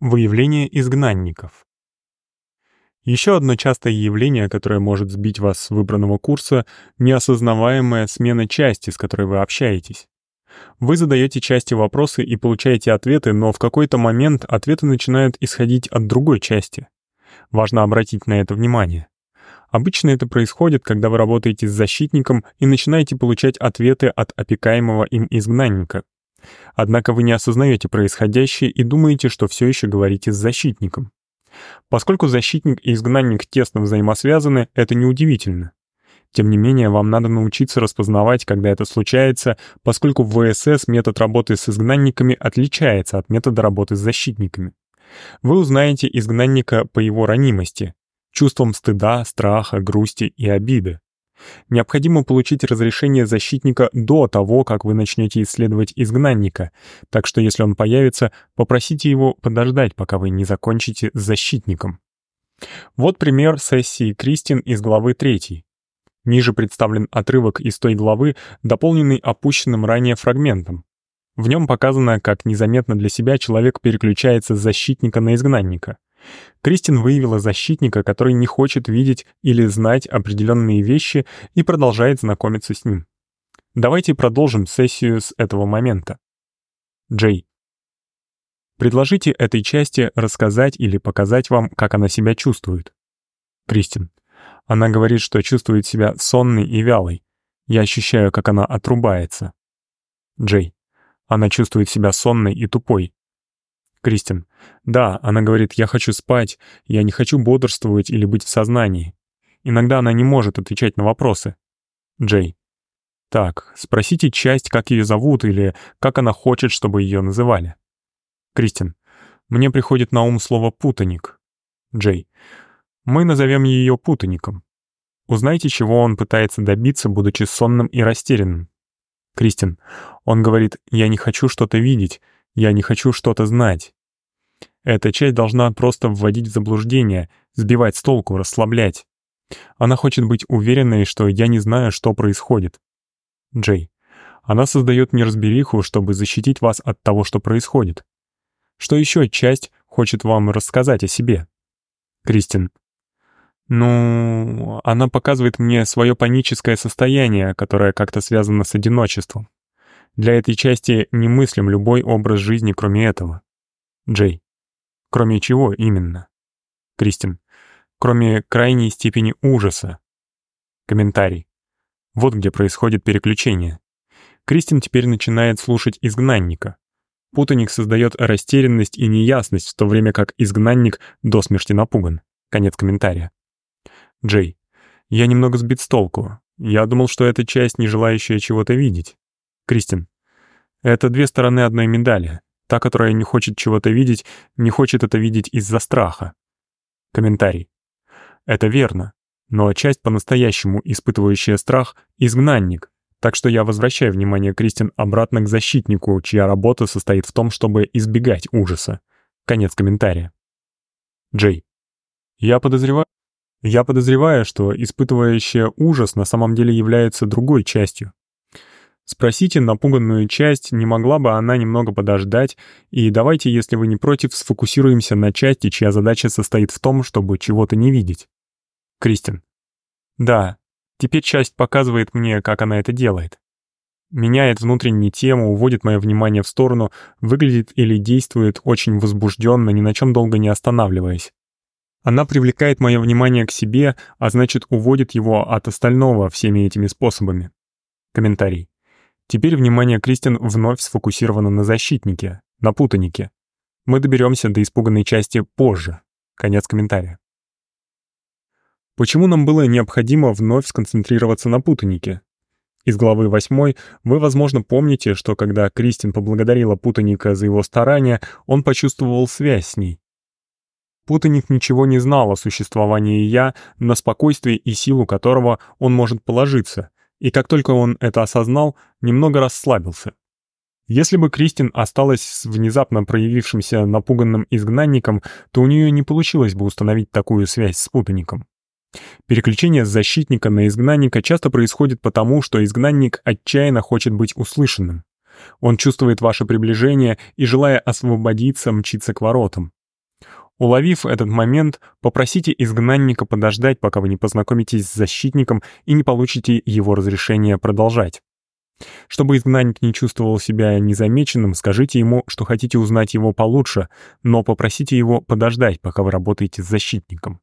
Выявление изгнанников. Еще одно частое явление, которое может сбить вас с выбранного курса — неосознаваемая смена части, с которой вы общаетесь. Вы задаете части вопросы и получаете ответы, но в какой-то момент ответы начинают исходить от другой части. Важно обратить на это внимание. Обычно это происходит, когда вы работаете с защитником и начинаете получать ответы от опекаемого им изгнанника, Однако вы не осознаете происходящее и думаете, что все еще говорите с защитником. Поскольку защитник и изгнанник тесно взаимосвязаны, это неудивительно. Тем не менее, вам надо научиться распознавать, когда это случается, поскольку в ВСС метод работы с изгнанниками отличается от метода работы с защитниками. Вы узнаете изгнанника по его ранимости, чувствам стыда, страха, грусти и обиды. Необходимо получить разрешение защитника до того, как вы начнете исследовать изгнанника, так что если он появится, попросите его подождать, пока вы не закончите с защитником. Вот пример сессии Кристин из главы 3. Ниже представлен отрывок из той главы, дополненный опущенным ранее фрагментом. В нем показано, как незаметно для себя человек переключается с защитника на изгнанника — Кристин выявила защитника, который не хочет видеть или знать определенные вещи и продолжает знакомиться с ним. Давайте продолжим сессию с этого момента. Джей. Предложите этой части рассказать или показать вам, как она себя чувствует. Кристин. Она говорит, что чувствует себя сонной и вялой. Я ощущаю, как она отрубается. Джей. Она чувствует себя сонной и тупой. Кристин. Да, она говорит, я хочу спать, я не хочу бодрствовать или быть в сознании. Иногда она не может отвечать на вопросы. Джей. Так, спросите часть, как ее зовут или как она хочет, чтобы ее называли. Кристин. Мне приходит на ум слово «путаник». Джей. Мы назовем ее путаником. Узнайте, чего он пытается добиться, будучи сонным и растерянным. Кристин. Он говорит, я не хочу что-то видеть, я не хочу что-то знать. Эта часть должна просто вводить в заблуждение, сбивать с толку, расслаблять. Она хочет быть уверенной, что я не знаю, что происходит. Джей. Она создает неразбериху, чтобы защитить вас от того, что происходит. Что еще часть хочет вам рассказать о себе? Кристин. Ну, она показывает мне свое паническое состояние, которое как-то связано с одиночеством. Для этой части не мыслим любой образ жизни, кроме этого. Джей. Кроме чего именно? Кристин. Кроме крайней степени ужаса. Комментарий. Вот где происходит переключение. Кристин теперь начинает слушать изгнанника. Путаник создает растерянность и неясность, в то время как изгнанник до смерти напуган. Конец комментария. Джей. Я немного сбит с толку. Я думал, что эта часть, не желающая чего-то видеть. Кристин. Это две стороны одной медали. Та, которая не хочет чего-то видеть, не хочет это видеть из-за страха. Комментарий. Это верно. Но часть по-настоящему испытывающая страх — изгнанник. Так что я возвращаю внимание Кристин обратно к защитнику, чья работа состоит в том, чтобы избегать ужаса. Конец комментария. Джей. Я подозреваю... Я подозреваю, что испытывающая ужас на самом деле является другой частью. Спросите напуганную часть, не могла бы она немного подождать, и давайте, если вы не против, сфокусируемся на части, чья задача состоит в том, чтобы чего-то не видеть. Кристин. Да, теперь часть показывает мне, как она это делает. Меняет внутреннюю тему, уводит мое внимание в сторону, выглядит или действует очень возбужденно, ни на чем долго не останавливаясь. Она привлекает мое внимание к себе, а значит уводит его от остального всеми этими способами. Комментарий. Теперь внимание Кристин вновь сфокусировано на защитнике, на путанике. Мы доберемся до испуганной части позже. Конец комментария. Почему нам было необходимо вновь сконцентрироваться на путанике? Из главы 8 вы, возможно, помните, что когда Кристин поблагодарила путаника за его старания, он почувствовал связь с ней. Путаник ничего не знал о существовании «я», на спокойствие и силу которого он может положиться, и как только он это осознал, немного расслабился. Если бы Кристин осталась с внезапно проявившимся напуганным изгнанником, то у нее не получилось бы установить такую связь с путаником. Переключение с защитника на изгнанника часто происходит потому, что изгнанник отчаянно хочет быть услышанным. Он чувствует ваше приближение и, желая освободиться, мчится к воротам. Уловив этот момент, попросите изгнанника подождать, пока вы не познакомитесь с защитником и не получите его разрешение продолжать. Чтобы изгнанник не чувствовал себя незамеченным, скажите ему, что хотите узнать его получше, но попросите его подождать, пока вы работаете с защитником.